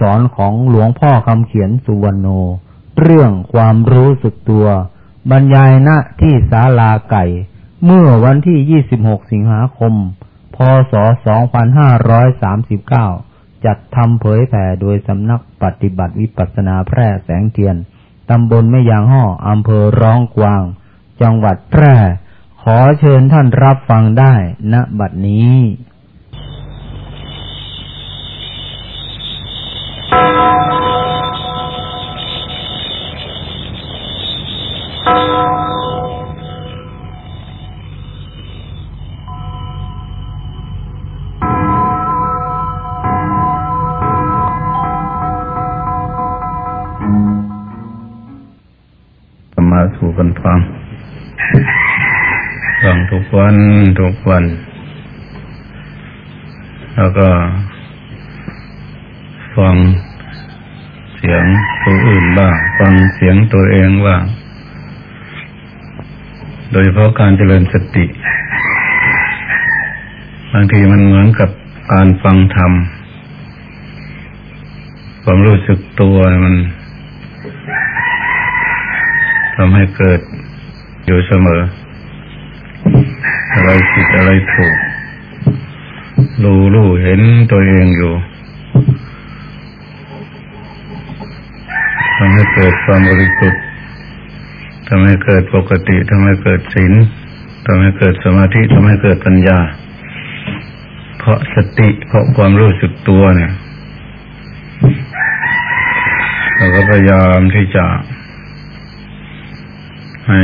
สอนของหลวงพ่อคำเขียนสุวรรณโน เรื่องความรู้สึกตัว บรรยายณที่ศาลาไก่ เมื่อวันที่ 26 สิงหาคม พศ 2539 จัดทำเผยแผ่โดยสำนักปฏิบัติวิปัสนาแพร่แสงเทียน ตำบลแม่ยางห่ออำเภอร้องกวาง จังหวัดแพร่ ขอเชิญท่านรับฟังได้ณบัดนี้ วันทุกวัน แล้วก็ฟังเสียงตัวอื่นบ้าง ฟังเสียงตัวเองบ้าง โดยเฉพาะการเจริญสติ บางทีมันเหมือนกับการฟังธรรม ความรู้สึกตัวมันทำให้เกิดอยู่เสมอ อะไรผิดอะไรถูกรู้รู้เห็นตัวเองอยู่ทำให้เกิดความบริสุทธิ์ทำให้เกิดปกติทำให้เกิดศีลทำให้เกิดสมาธิทำให้เกิดปัญญา เพราะสติเพราะความรู้สึกตัวเนี่ยเราก็พยายามที่จะ ให้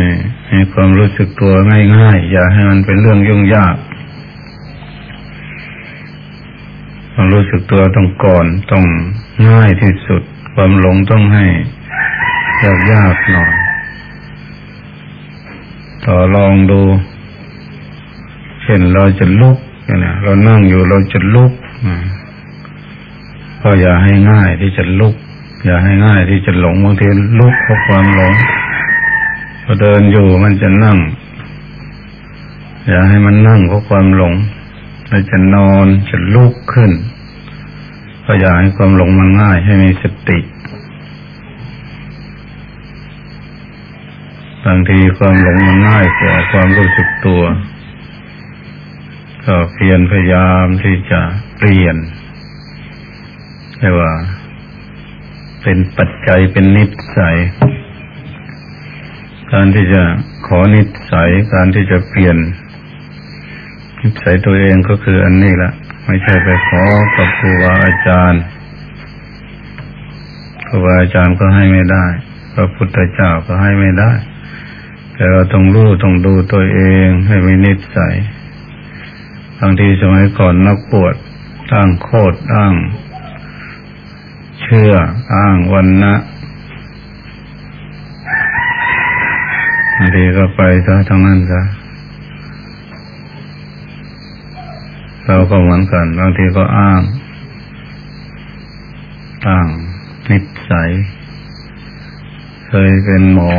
ให้ความรู้สึกตัวง่ายๆ อย่าให้มันเป็นเรื่องยุ่งยากความรู้สึกตัวต้องก่อนต้องง่ายที่สุด ความหลงต้องให้ยากยากหน่อยต่อลองดู เช่นเราจะลุกเนี่ยเรานั่งอยู่เราจะลุกก็อย่าให้ง่ายที่จะลุก อย่าให้ง่ายที่จะหลงบางทีลุกเพราะความหลง พอเดินอยู่มันจะนั่ง อย่าให้มันนั่งเพราะความหลงมันจะนอนจะลุกขึ้นก็อย่าให้ความหลงมันง่าย ให้มีสติ บางทีความหลงมันง่ายกว่าความรู้สึกตัว ก็เพียรพยายามที่จะเปลี่ยนเรียกว่า เป็นปัจจัยเป็นนิสัย การที่จะขอนิสัยการที่จะเปลี่ยน นิสัยตัวเองก็คืออันนี้ละไม่ใช่ไปขอกับครูบาอาจารย์ครูบาอาจารย์ก็ให้ไม่ได้พระพุทธเจ้าก็ให้ไม่ได้ แต่เราต้องรู้ต้องดูตัวเองให้มีนิสัยบางทีสมัยก่อนนักปวดอ้างโคตรอ้าง เชื่ออ้างวันนะางทีก็ไปซะทั้งนั้นซะเราก็เหมือนกันบางทีก็อ้างอ้างนิสัยเคยเป็นหมอ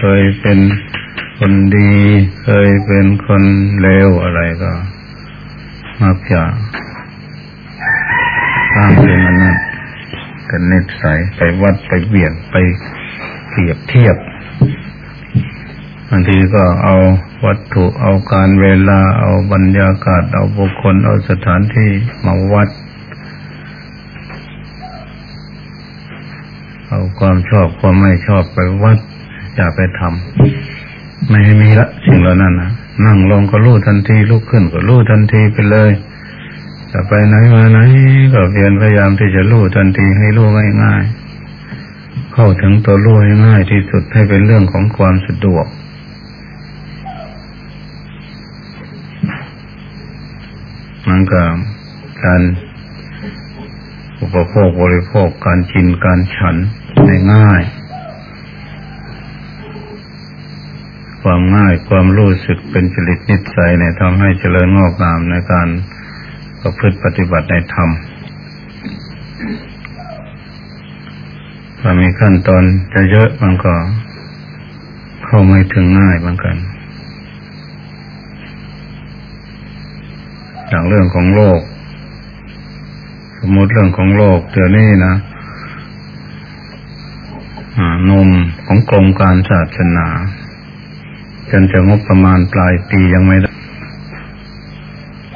เคยเป็นคนดี เคยเป็นคนเลวอะไรก็มักจะอ้างเป็นอันนั้นเป็นนิสัยไปวัดไปเบี่ยงไปเปรียบเทียบางทีก็เอาวัตถุเอาการเวลา เอาบรรยากาศ เอาบุคคล เอาสถานที่มาวัด เอาความชอบความไม่ชอบไปวัด อย่าไปทำไม่ให้มีละสิ่งเหล่านั้นนะนั่งลงก็รู้ทันทีลุกขึ้นก็รู้ทันทีไปเลยจะไปไหนมาไหนก็เพียรพยายามที่จะรู้ทันทีให้รู้ง่ายๆเข้าถึงตัวรู้ให้ง่ายที่สุดให้เป็นเรื่องของความสะดวก มันก็การอุปโภคบริโภคการกินการฉันได้ง่าย ความง่ายความรู้สึกเป็นจริตนิสัยเนี่ยทำให้เจริญงอกงามในการประพฤติปฏิบัติในธรรมถ้ามีขั้นตอนจะเยอะมันก็เข้าไม่ถึงง่ายเหมือนกัน อย่างเรื่องของโลก สมมติเรื่องของโลกเดี๋ยวนี้นะนมของกรมการศาสนาจนจะงบประมาณปลายปียังไม่ได้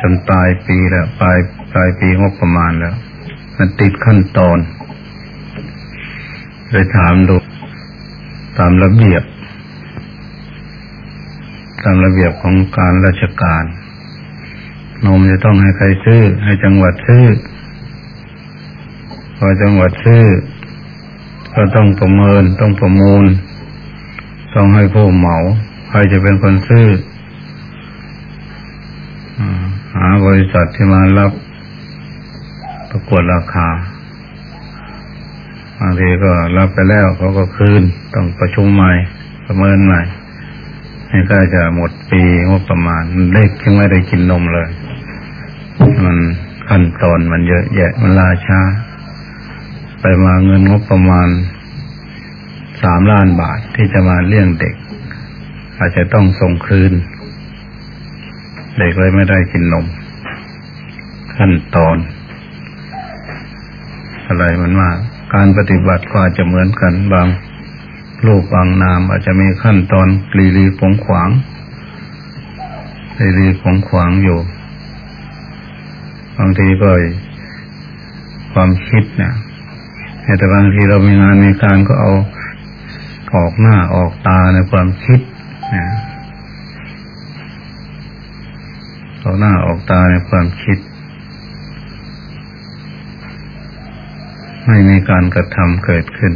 จนปลายปีแล้วปลายปลายปีงบประมาณแล้ว มันติดขั้นตอนไปถามดูตามระเบียบ ตามระเบียบของการราชการ นมจะต้องให้ใครซื้อ ให้จังหวัดซื้อ พอจังหวัดซื้อ ก็ต้องประเมิน ต้องประมูล ต้องให้ผู้เหมา ใครจะเป็นคนซื้อหาบริษัทที่มารับประกวดราคาบางทีก็รับไปแล้วเขาก็คืน ต้องประชุมใหม่ ประเมินใหม่นี่ก็จะหมดปีงบประมาณเล็กยังไม่ได้กินนมเลย มันขั้นตอนมันเยอะแยะมันลาช้า ไปมาเงินงบประมาณสามล้านบาทที่จะมาเลี้ยงเด็ก อาจจะต้องส่งคืน เด็กเลยไม่ได้กินนม ขั้นตอน อะไรมันมาก การปฏิบัติก็อาจจะเหมือนกันบางรูปบางนาม อาจจะมีขั้นตอนลีลีผงขวางลีลีผงขวางอยู่ บางทีก็ความคิดเนี่ยแต่บางทีเรามีงานมีการก็เอาออกหน้าออกตาในความคิดนะออกหน้าออกตาในความคิด ไม่มีการกระทำเกิดขึ้น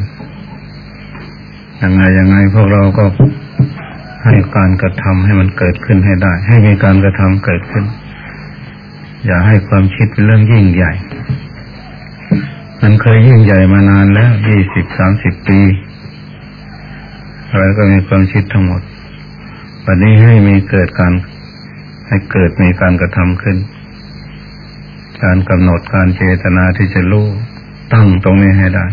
ยังไงยังไงพวกเราก็ให้การกระทำให้มันเกิดขึ้นให้ได้ ให้มีการกระทำเกิดขึ้น อย่าให้ความคิดเป็นเรื่องยิ่งใหญ่ มันเคยยิ่งใหญ่มานานแล้วยี่สิบสามสิบปีอะไรก็มีความคิดทั้งหมดวันนี้ให้มีเกิดการ ให้เกิดมีการกระทำขึ้น การกำหนดการเจตนาที่จะรู้ตั้งตรงนี้ให้ได้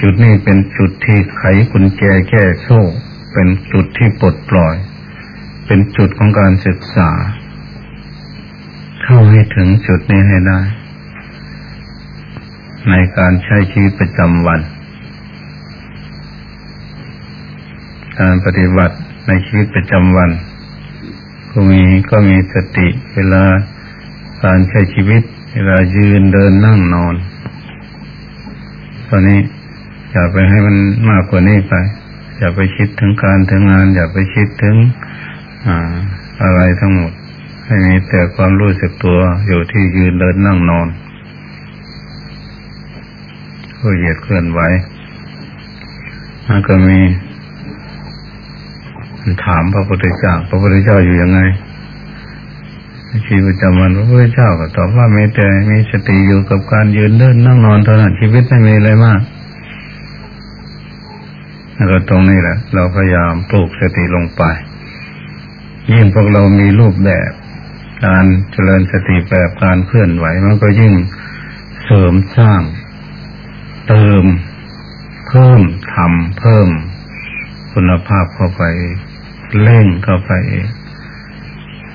จุดนี้เป็นจุดที่ไขกุญแจแก้โซ่ เป็นจุดที่ปลดปล่อย เป็นจุดของการศึกษา เข้าให้ถึงจุดนี้ให้ได้ ในการใช้ชีวิตประจำวัน การปฏิบัติในชีวิตประจำวัน ก็มีก็มีสติเวลาการใช้ชีวิต เวลายืนเดินนั่งนอน ตอนนี้อย่าไปให้มันมากกว่านี้ไป อย่าไปคิดถึงการถึงงาน อย่าไปคิดถึงออะไรทั้งหมด ให้มีแต่ความรู้สึกตัวอยู่ที่ยืนเดินนั่งนอนก็เหยียดเคลื่อนไหวมันก็มีถามพระพุทธเจ้า พระพุทธเจ้าอยู่ยังไงชีวิตประจำวันพระพุทธเจ้าก็ตอบว่าไม่แต่มีสติอยู่กับการยืนเดินนั่งนอนเท่านั้นชีวิตไม่มีอะไรมากแล้วก็ตรงนี้แหละ เราพยายามปลูกสติลงไป ยิ่งพวกเรามีรูปแบบ การเจริญสติแบบการเคลื่อนไหวมันก็ยิ่งเสริมสร้าง เติม เพิ่มทำเพิ่ม คุณภาพเข้าไปเร่งเข้าไป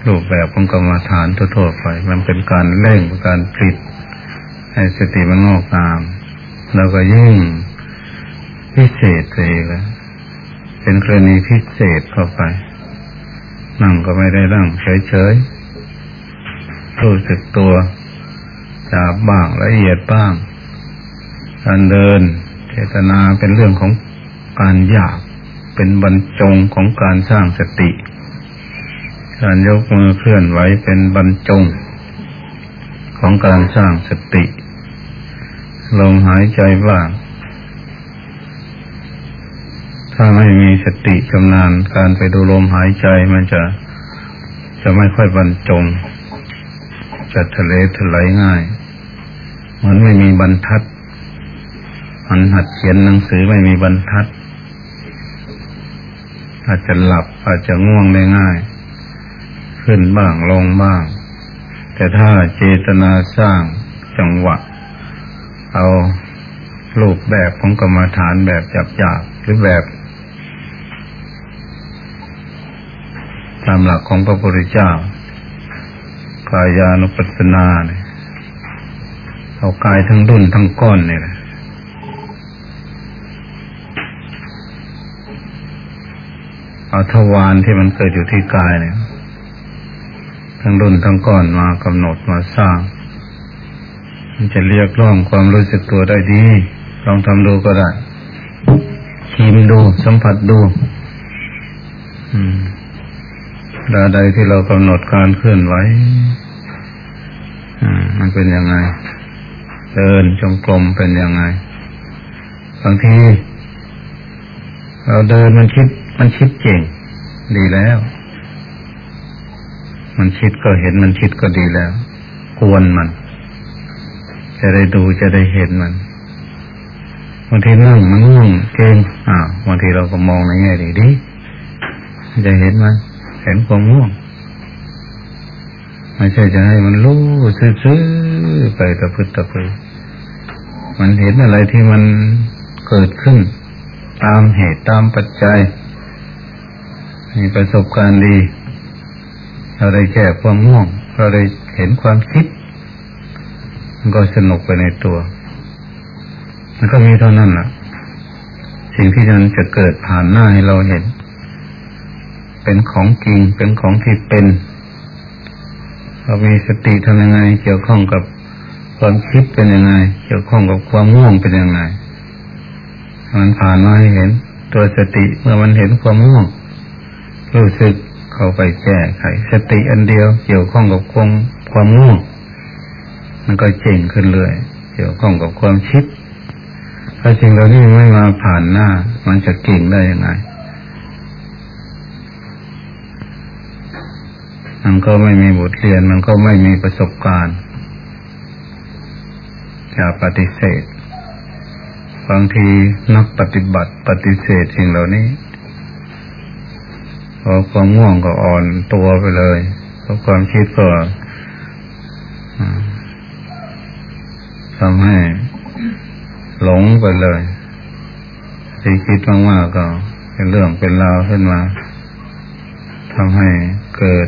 รูปแบบของกรรมฐานทั่วๆไป มันเป็นการเร่งการผลิตให้สติมันงอกงาม แล้วก็ยิ่งพิเศษเลยละเป็นกรณีพิเศษเข้าไป นั่งก็ไม่ได้นั่งเฉยๆ รู้สึกตัวจาบบ้างละเอียดบ้าง การเดิน เจตนาเป็นเรื่องของการอยากเป็นบรรจงของการสร้างสติ การยกมือเคลื่อนไหวเป็นบรรจง ของการสร้างสติ ลมหายใจบ้าง ถ้าไม่มีสติชำนาญการไปดูลมหายใจมันจะจะไม่ค่อยบรรจง จะทะเลทลายง่ายเหมือนไม่มีบรรทัด มันหัดเขียนหนังสือไม่มีบรรทัด อาจจะหลับอาจจะง่วงได้ง่าย ขึ้นบ้างลงบ้าง แต่ถ้าเจตนาสร้างจังหวะ เอารูปแบบของกรรมฐานแบบจับๆหรือแบบ ตามหลักของพระพุทธเจ้า กายานุปัสสนาเนี่ยเอากายทั้งดุนทั้งก้อนเนี่ยเอาทวารที่มันเกิดอยู่ที่กายเนี่ย ทั้งรุ่นทั้งก้อนมากำหนดมาสร้าง มันจะเรียกร้องความรู้สึกตัวได้ดี ลองทำดูก็ได้ชิมดู สัมผัสดู อืมดาใดที่เรากำหนดการเคลื่อนไหว มันเป็นยังไง เดินจงกรมเป็นยังไง บางที เราเดินมันคิด มันคิดเก่ง ดีแล้ว มันคิดก็เห็นมันคิดก็ดีแล้วกวนมัน จะได้ดูจะได้เห็นมันบางทีนั่งมันง่วงเก่งอ่าบางทีเราก็มองในแง่ดีดีจะเห็นมันเห็นความง่วง ไม่ใช่จะให้มันรู้ซื่อๆไปตะพึดตะพือมันเห็นอะไรที่มันเกิดขึ้น ตามเหตุตามปัจจัย มีประสบการณ์ดี เราได้แก้ความง่วง เราได้เห็นความคิด มันก็สนุกไปในตัว มันก็มีเท่านั้นแหละสิ่งที่มันจะเกิดผ่านหน้าให้เราเห็น เป็นของจริงเป็นของที่เป็น เรามีสติทำยังไง เกี่ยวข้องกับความคิดเป็นยังไง เกี่ยวข้องกับความง่วงเป็นยังไง มันผ่านมาให้เห็น ตัวสติเมื่อมันเห็นความง่วง รู้สึกเข้าไปแก้ไข สติอันเดียว เกี่ยวข้องกับความความง่วง มันก็เจ๋งขึ้นเลย เกี่ยวข้องกับความคิดถ้าจริงเรานี่ไม่มาผ่านหน้า มันจะเก่งได้ยังไง มันก็ไม่มีบทเรียน มันก็ไม่มีประสบการณ์จะปฏิเสธ บางทีนักปฏิบัติปฏิเสธสิ่งเหล่านี้พอความง่วงก็อ่อนตัวไปเลยเพราะความคิดก็ทำให้หลงไปเลยที่คิดมากๆก็เป็นเรื่องเป็นราวขึ้นมาทำให้เกิด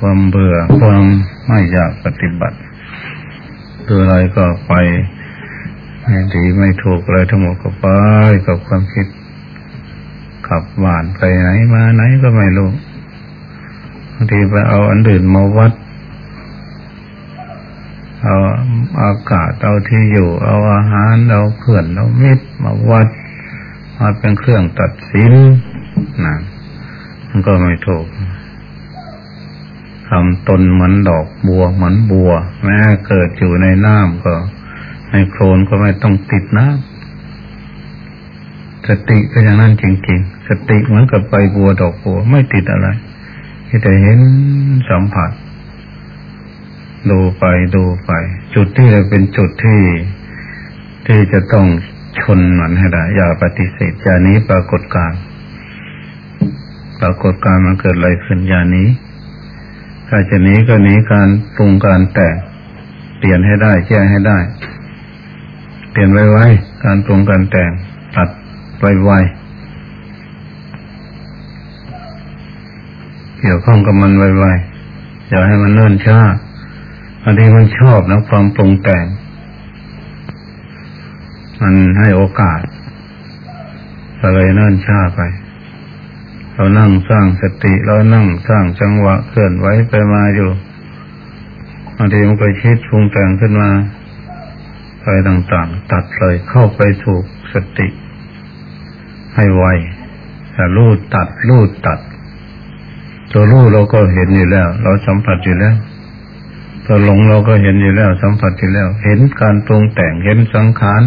ความเบื่อความไม่อยากปฏิบัติตัวอะไรก็ไปไม่ดีไม่ถูกอะไรทั้งหมดก็ไปกับความคิดขับหวานไปไหนมาไหนก็ไม่รู้บางทีไปเอาอันอื่นมาวัด เอาอากาศเอาที่อยู่ เอาอาหารเอาเพื่อนเอามิตรมาวัดมาเป็นเครื่องตัดสินนะมันก็ไม่ถูก ทำตนเหมือนดอกบัวเหมือนบัว แม้เกิดอยู่ในน้ำก็ ในโคลนก็ไม่ต้องติดน้ำสติก็อย่างนั้นจริงๆ สติเหมือนกับใบบัวดอกบัวไม่ติดอะไรที่แต่เห็นสัมผัส ดูไปดูไป จุดที่จะเป็นจุดที่ที่จะต้องชนมันให้ได้ อย่าปฏิเสธอย่านี้ปรากฏการปรากฏการมันเกิดอะไรขึ้นอย่านี้ ถ้าจะหนีก็หนีการปรุงการแต่งเปลี่ยนให้ได้แก้ให้ได้ เปลี่ยนไวๆการปรุงการแต่งตัดไวๆเกี่ยวข้องกับมันไวๆอย่าให้มันเนิ่นช้าอันนี้มันชอบนะความปรุงแต่ง มันให้โอกาสอะไรเนิ่นช้าไป เรานั่งสร้างสติเรานั่งสร้างจังหวะเคลื่อนไหวไปมาอยู่บางทีมันก็คิดปรุงแต่งขึ้นมาไปต่างๆ ตัดเลยเข้าไปถูกสติ ให้ไวแต่รูดตัดรูดตัด ตัวรู้เราก็เห็นอยู่แล้ว เราสัมผัสอยู่แล้วตัวหลงเราก็เห็นอยู่แล้ว สัมผัสอยู่แล้ว เห็นการปรุงแต่งเห็นสังขาร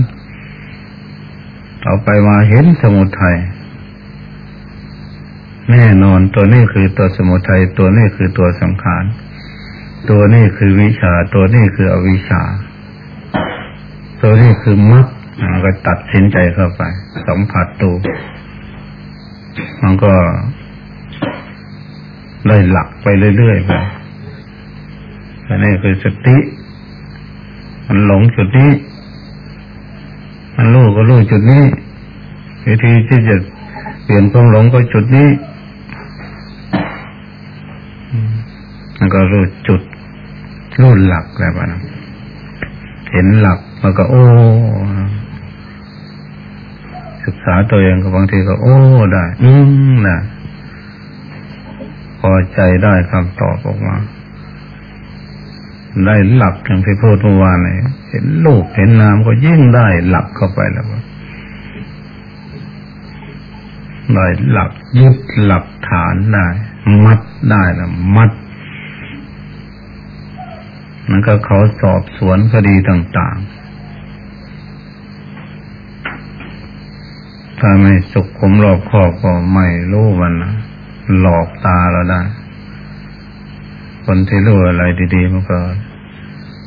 เอาไปมาเห็นสมุทัย แน่นอนตัวนี้คือตัวสมุทัยตัวนี้คือตัวสังขาร ตัวนี้คือวิชา ตัวนี้คืออวิชา ตัวนี้คือมรรคก็ตัดสินใจเข้าไปสัมผัสตัวมันก็เลยหลักไปเรื่อยๆไปอันนี้คือสติ มันหลงจุดนี้ มันรู้ก็รู้จุดนี้ วิธีที่จะเปลี่ยนความหลงก็จุดนี้ ก็รู้จุดรู้หลักแล้วนะเห็นหลักแล้วก็โอ้ศึกษาตัวเองก็บางทีก็โอ้ได้ อืมนะพอใจได้คำตอบออกมา ได้หลักอย่างที่พูดเมื่อวานเลยเห็นลูกเห็นนามก็ยิ่งได้หลักเข้าไปแล้วได้หลักยึดหลักฐานได้ มัดได้แล้วมัด มันก็เขาสอบสวนคดีต่างๆ ถ้าไม่สุขขุมรอบคอบก็ไม่รู้มันนะหลอกตาเราได้ คนที่รู้อะไรดี ๆ มันก็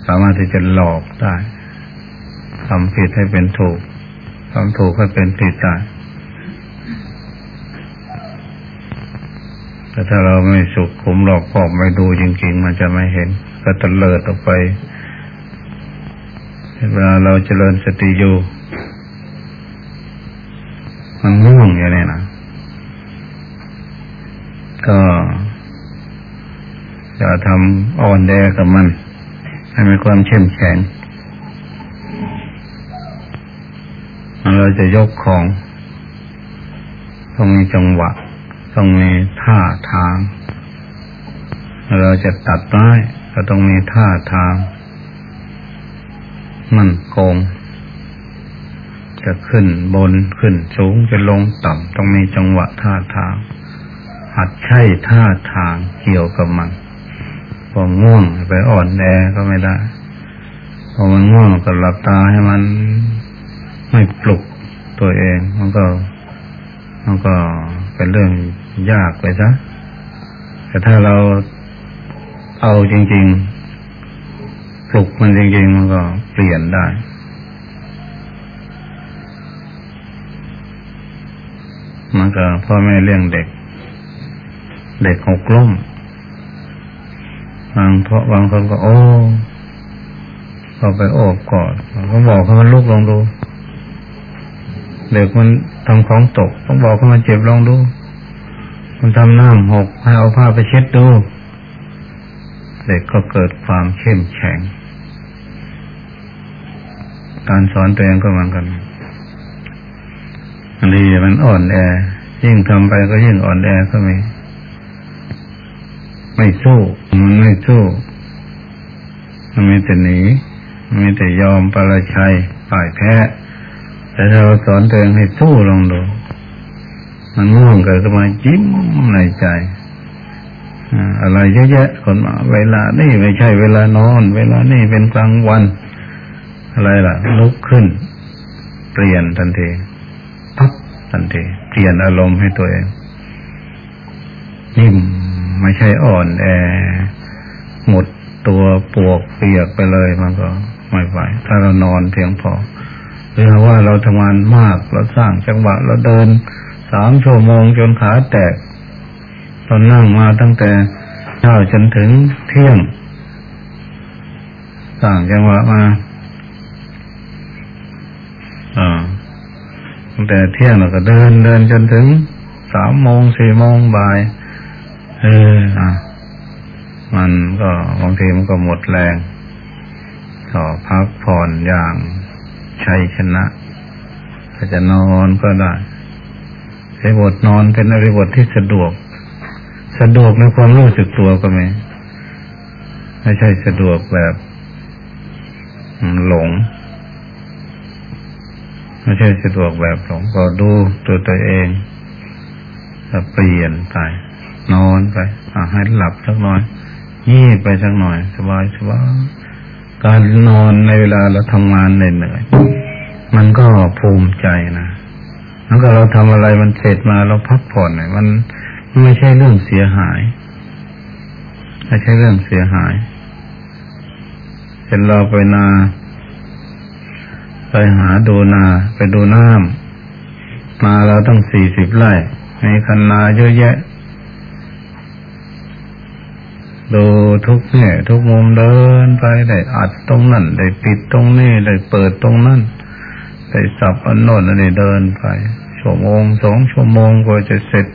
สามารถที่จะหลอกได้ทำผิดให้เป็นถูกทำถูกให้เป็นผิดได้แต่ถ้าเราไม่สุขขุมหลอกคอบไม่ดูจริง ๆ มันจะไม่เห็น ก็ตะเลิดออกไป เวลาเราเจริญสติอยู่ มันง่วงอย่างนี้นะก็จะทำอ่อนแอกับมัน ให้มีความเข้มแข็งเราจะยกของ ต้องมีจังหวะ ต้องมีท่าทาง เราจะตัดไม้ ก็ต้องมีท่าทาง มันคงจะขึ้นบนขึ้นสูงจะลงต่ำต้องมีจังหวะท่าทาง หัดใช้ท่าทางเกี่ยวกับมันพอง่วงไปอ่อนแอก็ไม่ได้พอมันง่วงก็หลับตาให้มันไม่ปลุกตัวเอง มันก็ มันก็เป็นเรื่องยากไปซะแต่ถ้าเรา เอาจริงๆปลุกมันจริงๆมันก็เปลี่ยนได้ มันก็พ่อแม่เลี้ยงเด็ก เด็กหกล้มบางเพราะบางคนก็โอ้เขาไปโอบกอดเขาบอกเขามันลุกลองดู เด็กมันทำของตก ต้องบอกเขามันเจ็บลองดู มันทำน้ำหกให้เอาผ้าไปเช็ดดู เด็กก็เกิดความเข้มแข็ง การสอนตัวเองก็เหมือนกันอันนี้มันอ่อนแอ ยิ่งทำไปก็ยิ่งอ่อนแอก็มีไม่สู้มันไม่สู้ มันมีแต่หนีมันมีแต่ยอมปราชัยป่ายแพ้แต่ถ้าเราสอนตัวเองให้สู้ลองดู มันง่วงเกิดขึ้นมาจิ้มในใจ อะไรเยอะแยะคนมา เวลานี่ไม่ใช่เวลานอน เวลานี่เป็นกลางวัน อะไรล่ะ ลุกขึ้น เปลี่ยนทันทีปั๊บทันทีเปลี่ยนอารมณ์ให้ตัวเองนิ่มไม่ใช่อ่อนแอ หมดตัวปวกเปียกไปเลยมันก็ไม่ไหวถ้าเรานอนเพียงพอหรือว่าเราทำงานมากเราสร้างจังหวะเราเดินสามชั่วโมงจนขาแตก ตอนนั่งมาตั้งแต่เช้าจนถึงเที่ยงต่างจังหวะมาอ่าตั้งแต่เที่ยงเราก็เดินเดินจนถึงสามโมงสี่โมงบ่ายเอออะมันก็บางทีมันก็หมดแรงก็พักผ่อนอย่างชัยชนะก็จะนอนก็ได้ใช้บทนอนเป็นอริบทที่สะดวก สะดวกในความรู้สึกตัวก็ไหมไม่ใช่สะดวกแบบหลง ไม่ใช่สะดวกแบบหลงก็ดูตัวตัวเองจะเปลี่ยนไป นอนไปให้หลับสักหน่อยยี่ไปสักหน่อย สบายสบายการนอนในเวลาเราทำงานเหนื่อยมันก็ภูมิใจนะแล้วก็เราทำอะไรมันเสร็จมาเราพักผ่อนเนี่ยมัน ไม่ใช่เรื่องเสียหายไม่ใช่เรื่องเสียหายเป็นเราไปนา ไปหาดูนา ไปดูน้ำมาเราต้องสี่สิบไร่ในคันนาเยอะแยะ ดูทุกเนี่ย ทุกมุมเดินไปได้อัดตรงนั้นได้ปิดตรงนี้ได้เปิดตรงนั้นได้สับอันโน้นอันนี้เดินไปชั่วโมงสองชั่วโมงกว่าจะเสร็จ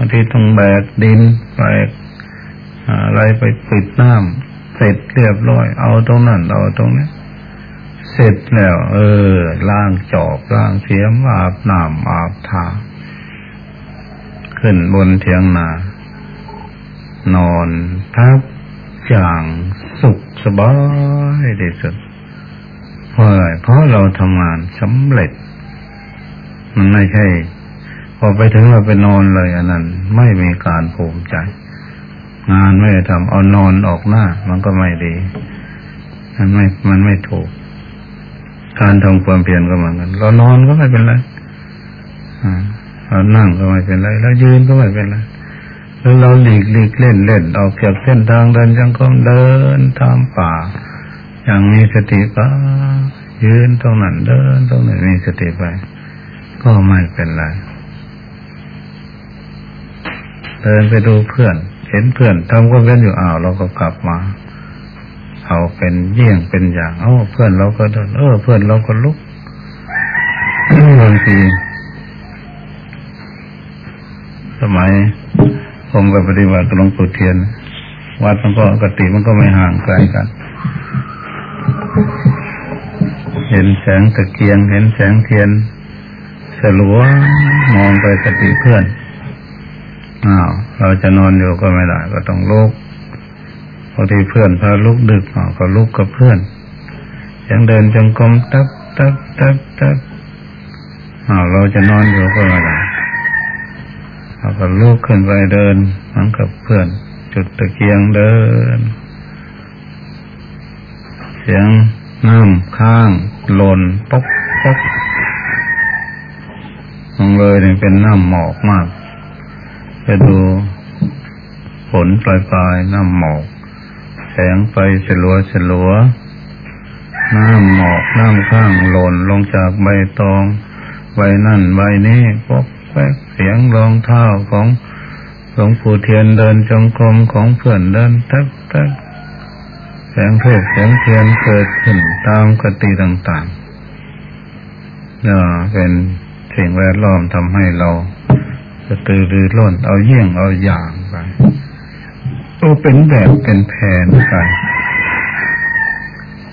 างทีต้องแบกดินแบกอะไรไปปิดน้ำเสร็จเรียบร้อย เอาตรงนั้นเอาตรงนี้เสร็จแล้ว เออล้างจอบล้างเสียมอาบน้ำอาบทาขึ้นบนเทียงนานอนพักอย่างสุขสบายที่สุดเพราะอะไรเพราะเราทำงานสำเร็จ มันไม่ใช่ พอไปถึงเราไปนอนเลยอันนั้น ไม่มีการภูมิใจ งานไม่ได้ทำเอานอนออกหน้า มันก็ไม่ดี มันไม่มันไม่ถูก การทำความเพียรก็เหมือนกันเรานอนก็ไม่เป็นไรเรานั่งก็ไม่เป็นไรเรายืนก็ไม่เป็นไรแล้วเราหลีกหลีกเล่นเล่นออกจากเส้นทางเดินจังก็เดินตามป่า อย่างมีสติก็ยืนตรงนั้นเดินตรงนั้นมีสติไป ก็ไม่เป็นไร เดินไปดูเพื่อน เห็นเพื่อนทำก็เป็นอยู่อ้าวเราก็กลับมา เอาเป็นเยี่ยงเป็นอย่างเอ้าเพื่อนเราก็เดิน เออ เพื่อนเราก็ลุกบางทีสมัยผมไปปฏิบัติหลวงปู่เทียน วัดมันก็กติมันก็ไม่ห่างไกลกัน เห็นแสงตะเกียง เห็นแสงเทียนสลัวมองไปกติเพื่อน อ้าวเราจะนอนอยู่ก็ไม่ได้ ก็ต้องลุกพอที่เพื่อนพาลุกดึกก็ลุกกับเพื่อนยังเดินจงกรมตับตับตับตับอ้าวเราจะนอนอยู่ก็ไม่ได้เราก็ลุกขึ้นไปเดินมันกับเพื่อน จุดตะเกียงเดิน เสียงน้ำข้างหล่นป๊อกป๊อกมองเลยเนี่ยเป็นน้ำหมอกมาก ไปดูฝนปลายปลายน้ำหมอก แสงไฟฉลัวฉลัวน้ำหมอกน้ำข้างหล่นลงจากใบตองใบนั่นใบนี้ป๊อกแปกเสียงรองเท้าของหลวงปู่เทียนเดินจงกรมของเพื่อนเดินทักทักแสงเทพแสงเทียนเกิดขึ้นตามกติต่างๆเนี่ยเป็นสิ่งแวดล้อมทำให้เรา จะตื่นรือร้นเอาเยี่ยงเอาอย่างไปโอ้เป็นแบบเป็นแผนไป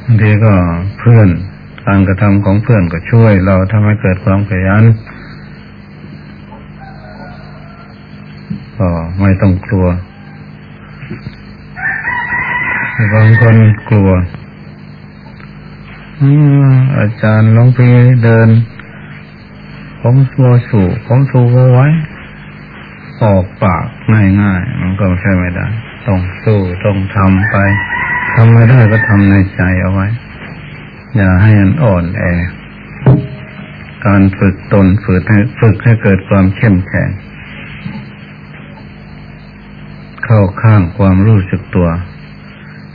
บางทีก็เพื่อนการกระทำของเพื่อนก็ช่วย เราทำให้เกิดความขยันก็ไม่ต้องกลัวบางคนกลัวอาจารย์ลองไปเดิน ผมสัวสู่ผมสูวไว้ ออกปากง่ายๆ มันก็ใช่ไม่ได้ ต้องสู้ต้องทำไปทำไม่ได้ก็ทำในใจเอาไว้ อย่าให้มันอ่อนแอ การฝึกตนฝึกให้ฝึกให้เกิดความเข้มแข็งเข้าข้างความรู้สึกตัว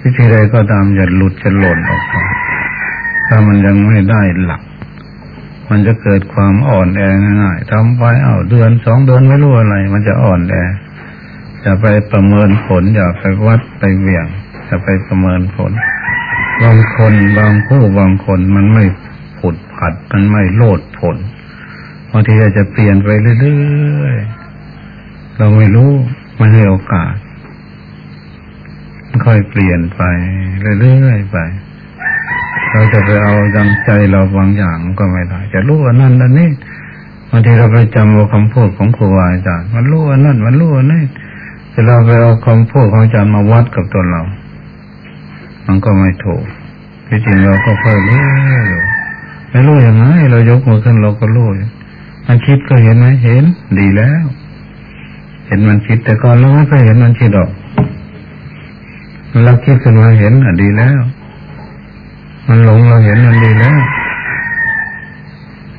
วิธีใดก็ตามอย่าหลุดจะหล่นออกไปถ้ามันยังไม่ได้หลัก มันจะเกิดความอ่อนแอง่ายๆทำไปเอาเดือนสองเดือนไม่รู้อะไร มันจะอ่อนแออย่าไปประเมินผลอย่าไปวัดไปเวี่ยงอย่าไปประเมินผล บางคนบางผู้บางคนมันไม่ผุดผัดมันไม่โลดผลบางทีอาจจะเปลี่ยนไปเรื่อยๆเราไม่รู้ไม่ให้โอกาสค่อยเปลี่ยนไปเรื่อยๆไป เราจะไปเอาดังใจเราบางอย่างก็ไม่ได้ จะรู้ว่านั่นอันนี้บางทีเราไปจำเอาคำพูดของครูอาจารย์มันรู้ว่านั่นมันรู้ว่านี่แต่เราไปเอาคำพูดของอาจารย์มาวัดกับตัวเรา มันก็ไม่ถูกที่จริงเราก็ค่อยรู้อยู่ไม่รู้ยังไงเรายกมือขึ้นเราก็รู้มันคิดก็เห็นไหมเห็น ดีแล้ว เห็นมันคิดแต่ก่อนเราไม่เคยเห็นมันคิดหรอกเราคิดขึ้นมาเห็นอะดีแล้ว มันหลงเราเห็นมันดีแล้ว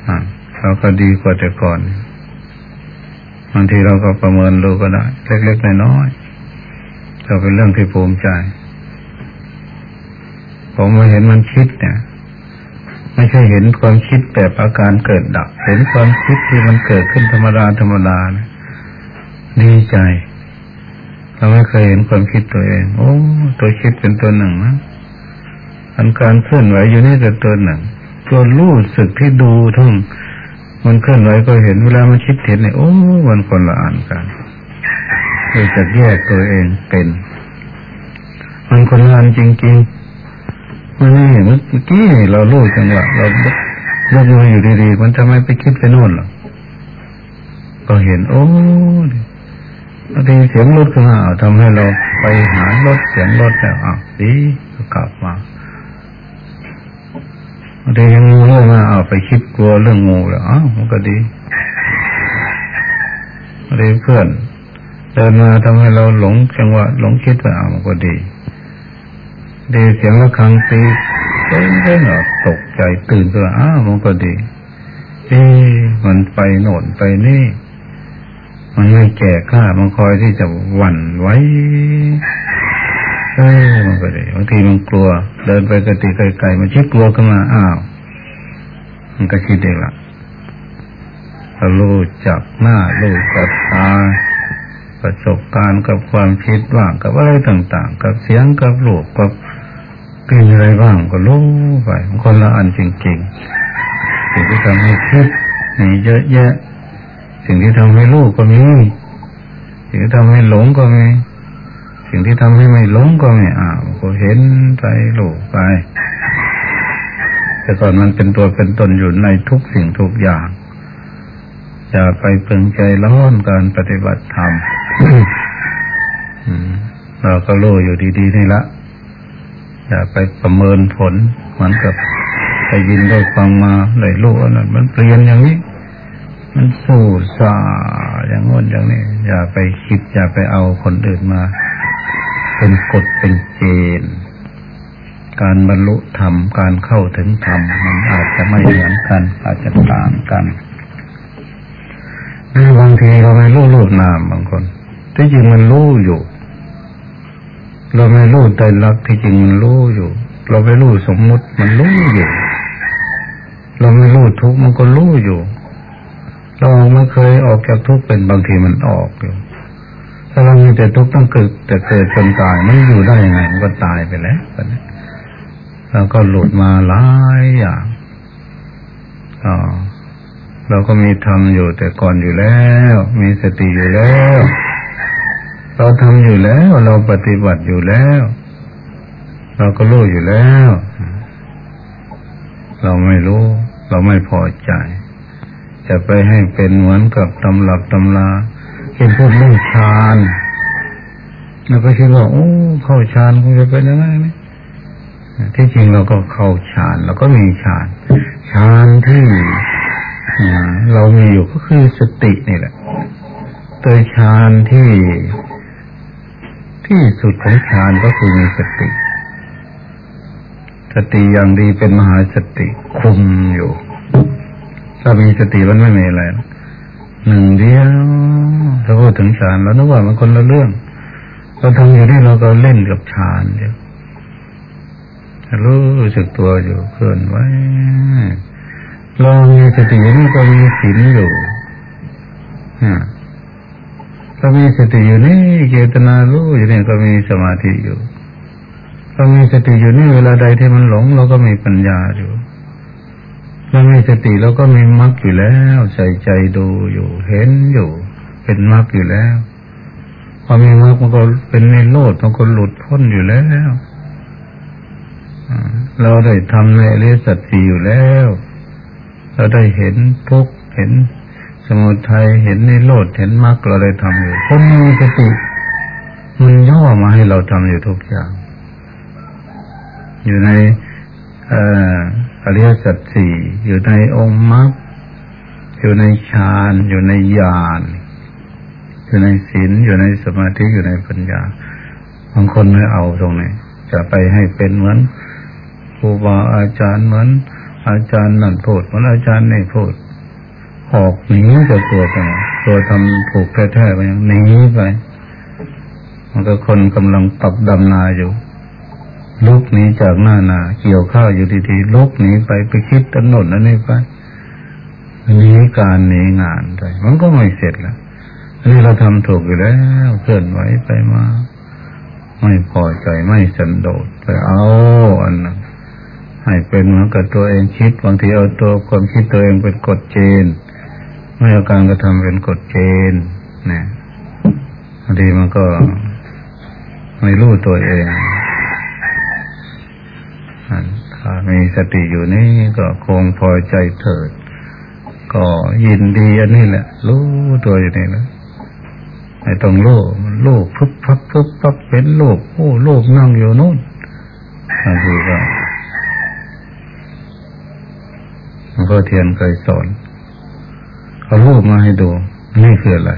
อะเราก็ดีกว่าแต่ก่อนบางทีเราก็ประเมินดูก็ได้เล็กๆน้อยๆก็เป็นเรื่องที่ภูมิใจ ผมมาเห็นมันคิดเนี่ยไม่ใช่เห็นความคิดแบบอาการเกิดดับ เห็นความคิดที่มันเกิดขึ้นธรรมดาธรรมดานะดีใจ เราไม่เคยเห็นความคิดตัวเอง โอ้ ตัวคิดเป็นตัวหนึ่งนะ อันการเคลื่อนไหวอยู่นี่แต่ตัวหนึ่งตัวรู้สึกที่ดูทั้งมันเคลื่อนไหวก็เห็นเวลามันคิดเห็นเนี่ยโอ้มันคนละอันกันเลยจะแยกตัวเองเป็น มันคนละอันจริงๆมันนี่เห็นเมื่อกี้เรารู้จังหวะเราลงมืออยู่ดีๆมันทำไมไปคิดไปโน่นล่ะก็เห็น โอ้บางทีเสียงรถขึ้นมาทำให้เราไปหารถเสียงรถแล้วอะดีก็กลับมา บางทียังงูเรื่องมาเอาไปคิดกลัวเรื่องงูแล้วอ้าวมันก็ดีบางทีเพื่อนเดินมาทำให้เราหลงจังหวะหลงคิดว่าอ้าวมันก็ดีดีเสียงระฆังตีเต้นเต้นตกใจตื่นตัวอ้าวมันก็ดี เอ๊มันไปโน่นไปนี่ มันไม่แก่ข้ามันคอยที่จะหวั่นไว้ เออมันก็ดีบางทีมันกลัว เดินไปกติไกลๆมันชิดกลัวขึ้นมาอ้าว มันก็คิดเองละเรารู้จักหน้ารู้จักตาประสบการณ์กับความคิดว่างกับอะไรต่าง ๆ กับเสียงกับรูปกับกลิ่นอะไรบ้างก็รู้ไปมันคนละอันจริงๆสิ่งที่ทำให้คิดนี่เยอะแยะ สิ่งที่ทำให้รู้ก็มีสิ่งที่ทำให้หลงก็มี สิ่งที่ทำให้ไม่หลงก็ไมีอ่าวก็เห็นไปรู้ไป แต่ก่อนมันเป็นตัวเป็นตนอยู่ในทุกสิ่งทุกอย่างอย่าไปเพึงใจร้อนการปฏิบัติธรรมเราก็รู้อยู่ดีๆนี่ละ อย่าไปประเมินผลเหมือนกับไปยินได้ฟังมาได้รู้อันนั้นมันเปลี่ยนอย่างนี้มันสู้ซาอย่างงนอย่างนี้ อย่าไปคิด อย่าไปเอาคนอื่นมา เป็นกฎเป็นเกณฑ์ การบรรลุธรรม การเข้าถึงธรรมมันอาจจะไม่เหมือนกัน อาจจะต่างกันหรือบางทีเราไม่รู้รูปนามบางคนที่จริงมันรู้อยู่ เราไม่รู้ใจรักที่จริงมันรู้อยู่ เราไม่รู้สมมุติมันรู้อยู่ เราไม่รู้ทุกมันก็รู้อยู่ เราไม่เคยออกจากทุกเป็นบางทีมันออกอยู่ ถ้าเรามีแต่ทุกข์ต้องเกิดแต่เกิดจนตายมันอยู่ได้ยังไงมันก็ตายไปแล้วเราก็หลุดมาหลายอย่างเราก็มีทำอยู่แต่ก่อนอยู่แล้ว มีสติอยู่แล้ว เราทำอยู่แล้ว เราปฏิบัติอยู่แล้ว เราก็รู้อยู่แล้ว เราไม่รู้ เราไม่พอใจ จะไปให้เป็นเหมือนกับตำรับตำลา เห็นพูดเรื่องฌานแล้วก็คิดว่าโอ้เข้าฌานคงจะเป็นยังไงนี่ที่จริงเราก็เข้าฌานเราก็มีฌานฌานที่เรามีอยู่ก็คือสตินี่แหละตัวฌานที่ที่สุดของฌานก็คือมีสติ สติอย่างดีเป็นมหาสติคุมอยู่ ถ้ามีสติมันไม่มีอะไรห หนึ่งเดียวถ้าพูดถึงฌานแล้วนึกว่ามันคนละเรื่อง เราทำอยู่นี่เราก็เล่นกับฌานเดียวรู้สึกตัวอยู่เคลื่อนไหวเรามีสติอยู่นี่ก็มีศีลอยู่ถ้ามีสติอยู่นี่เจตนารู้อยู่นี่ก็มีสมาธิอยู่ถ้ามีสติอยู่นี่เวลาใดที่มันหลง เราก็มีปัญญาอยู่ ถ้ามีสติเราก็มีมรรคอยู่แล้วใส่ใจดูอยู่เห็นอยู่ เป็นมรรคอยู่แล้วพอมีมรรคมันก็เป็นในโลดมันก็หลุดพ้นอยู่แล้วเราได้ทำในอริยสัจสี่อยู่แล้ว เราได้เห็นทุกเห็นสมุทัยเห็นในโลดเห็นมรรคเราได้ทำอยู่คนมีสติมันย่อมาให้เราทำอยู่ทุกอย่าง อยู่ใน อ่ออริยสัจสี่อยู่ในองค์มรรคอยู่ในฌานอยู่ในญาณอยู่ในศีลอยู่ในสมาธิอยู่ในปัญญาบางคนไม่เอาตรงนี้จะไปให้เป็นเหมือนครูบาอาจารย์เหมือน อาจารย์นั่นพูดเหมือนอาจารย์นี่พูดหอกหนีจากตัวไปตัวทำถูกแท้ๆไปยังหนีไปมันก็คนกำลังปรับดำนาอยู่ ลุกหนีจากหน้านา เกี่ยวข้าวอยู่ดีๆลุกหนีไปไปคิดถนนนั่นนี่ไปหนีการหนีงานไปมันก็ไม่เสร็จแล้วนี่เราทำถูกอยู่แล้วเคลื่อนไหวไปมา ไม่พอใจไม่สันโดษไปเอาอันนั้นให้เป็นเหมือนกับตัวเองคิดบางทีเอาตัวความคิดตัวเองเป็นกฎเกณฑ์ไม่เอาการกระทำเป็นกฎเกณฑ์เนี่ยบางทีมันก็ไม่รู้ตัวเอง มีสติอยู่นี่ก็คงพอใจเถิด ก็ยินดีอันนี้แหละ รู้ตัวอยู่นี่นะไอ้ตรงโลกมันโลกพึบพับพึบพับเป็นโลกโอ้โลกนั่งอยู่นู่นบางทีก็มันก็เทียนเคยสอนเอารูปมาให้ดู นี่คืออะไร